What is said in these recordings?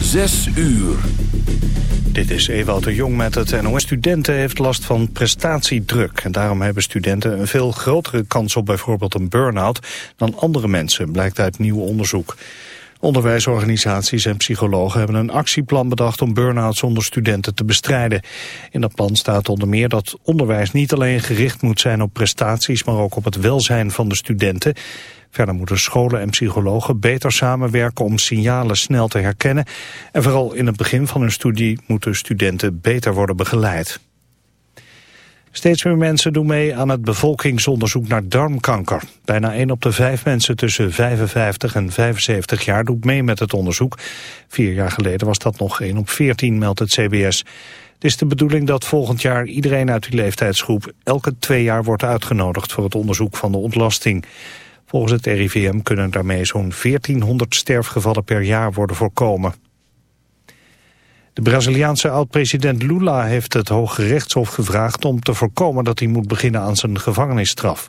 Zes uur. Dit is Ewout de Jong met het NOS. Studenten heeft last van prestatiedruk. En daarom hebben studenten een veel grotere kans op bijvoorbeeld een burn-out... dan andere mensen, blijkt uit nieuw onderzoek. Onderwijsorganisaties en psychologen hebben een actieplan bedacht om burn-outs onder studenten te bestrijden. In dat plan staat onder meer dat onderwijs niet alleen gericht moet zijn op prestaties, maar ook op het welzijn van de studenten. Verder moeten scholen en psychologen beter samenwerken om signalen snel te herkennen. En vooral in het begin van hun studie moeten studenten beter worden begeleid. Steeds meer mensen doen mee aan het bevolkingsonderzoek naar darmkanker. Bijna 1 op de 5 mensen tussen 55 en 75 jaar doet mee met het onderzoek. Vier jaar geleden was dat nog 1 op 14, meldt het CBS. Het is de bedoeling dat volgend jaar iedereen uit die leeftijdsgroep elke twee jaar wordt uitgenodigd voor het onderzoek van de ontlasting. Volgens het RIVM kunnen daarmee zo'n 1400 sterfgevallen per jaar worden voorkomen. De Braziliaanse oud-president Lula heeft het Hoge Rechtshof gevraagd om te voorkomen dat hij moet beginnen aan zijn gevangenisstraf.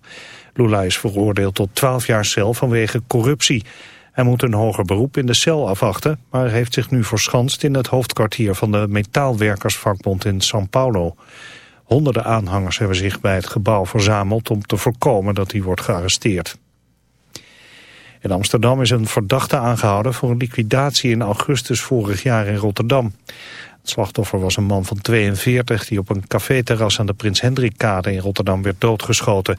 Lula is veroordeeld tot 12 jaar cel vanwege corruptie. Hij moet een hoger beroep in de cel afwachten, maar heeft zich nu verschanst in het hoofdkwartier van de metaalwerkersvakbond in São Paulo. Honderden aanhangers hebben zich bij het gebouw verzameld om te voorkomen dat hij wordt gearresteerd. In Amsterdam is een verdachte aangehouden voor een liquidatie in augustus vorig jaar in Rotterdam. Het slachtoffer was een man van 42 die op een caféterras aan de Prins Hendrikkade in Rotterdam werd doodgeschoten.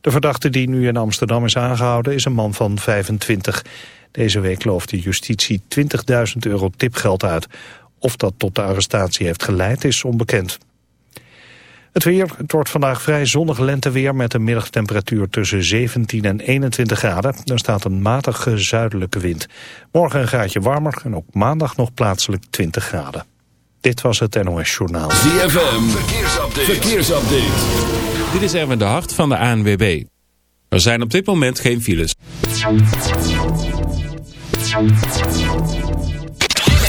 De verdachte die nu in Amsterdam is aangehouden is een man van 25. Deze week loofde justitie 20.000 euro tipgeld uit. Of dat tot de arrestatie heeft geleid is onbekend. Het weer, het wordt vandaag vrij zonnig lenteweer met een middagtemperatuur tussen 17 en 21 graden. Er staat een matige zuidelijke wind. Morgen een graadje warmer en ook maandag nog plaatselijk 20 graden. Dit was het NOS Journaal. ZFM, verkeersupdate. verkeersupdate. Dit is Erwin de Hart van de ANWB. Er zijn op dit moment geen files.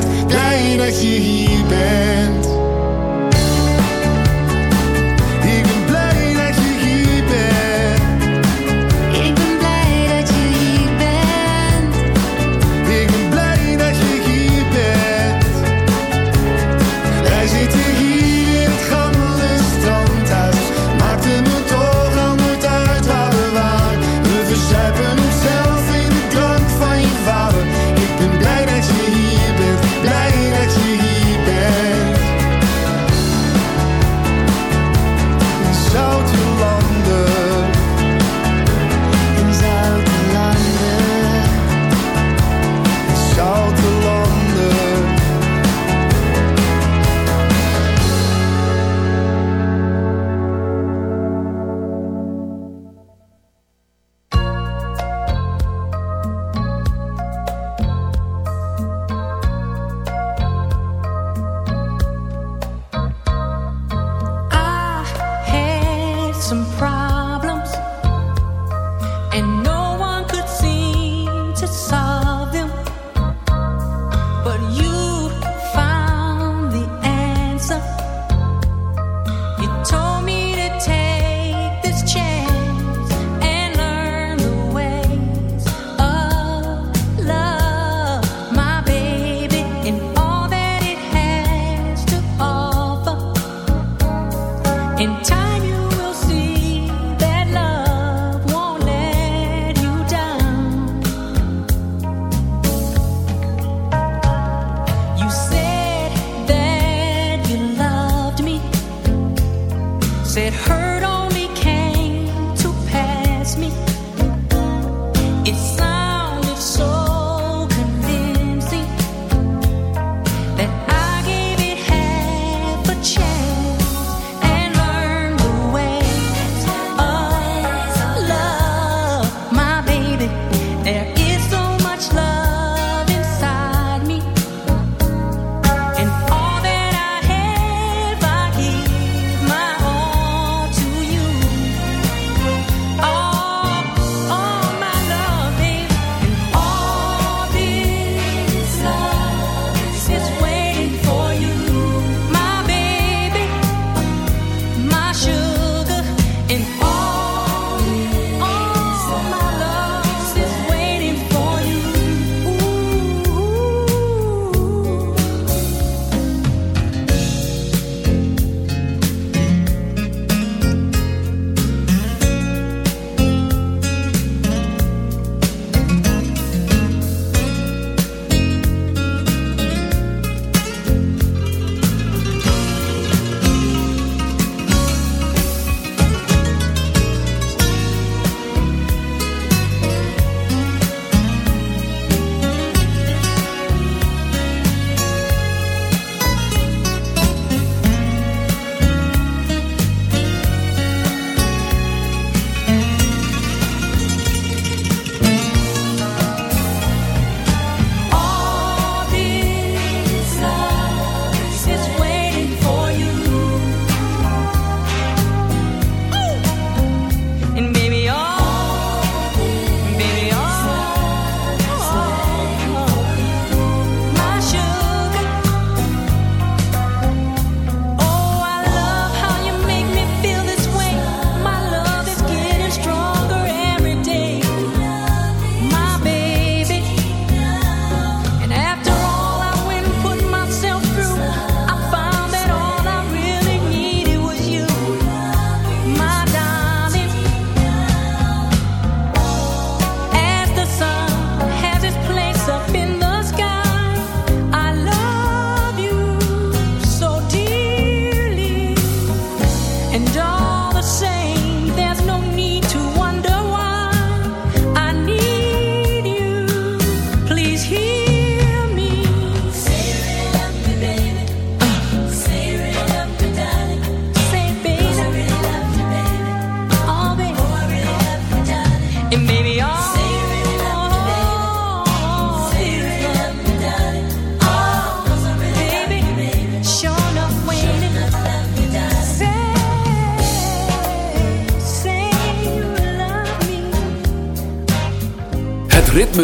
bent, blij dat je hier bent.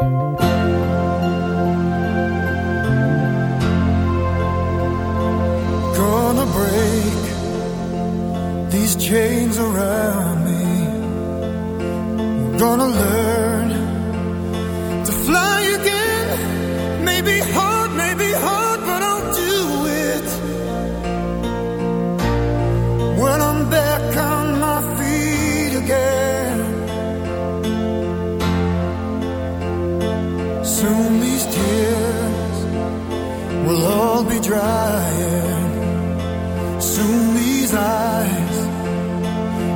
Gonna break these chains around me. Gonna learn. drying. Soon these eyes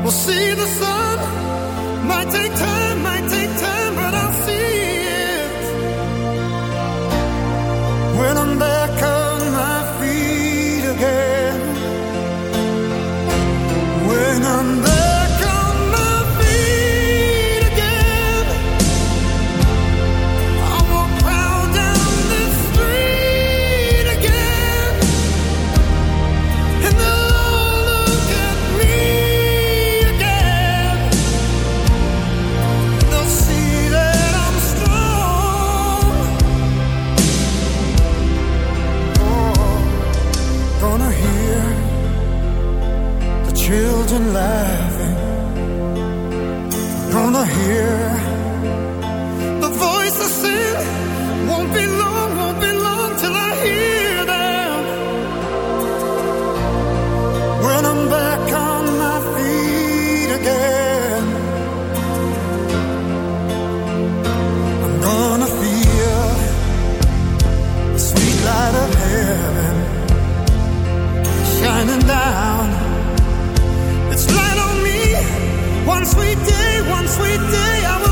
will see the sun. Might take time. One sweet day, one sweet day I will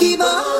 keep on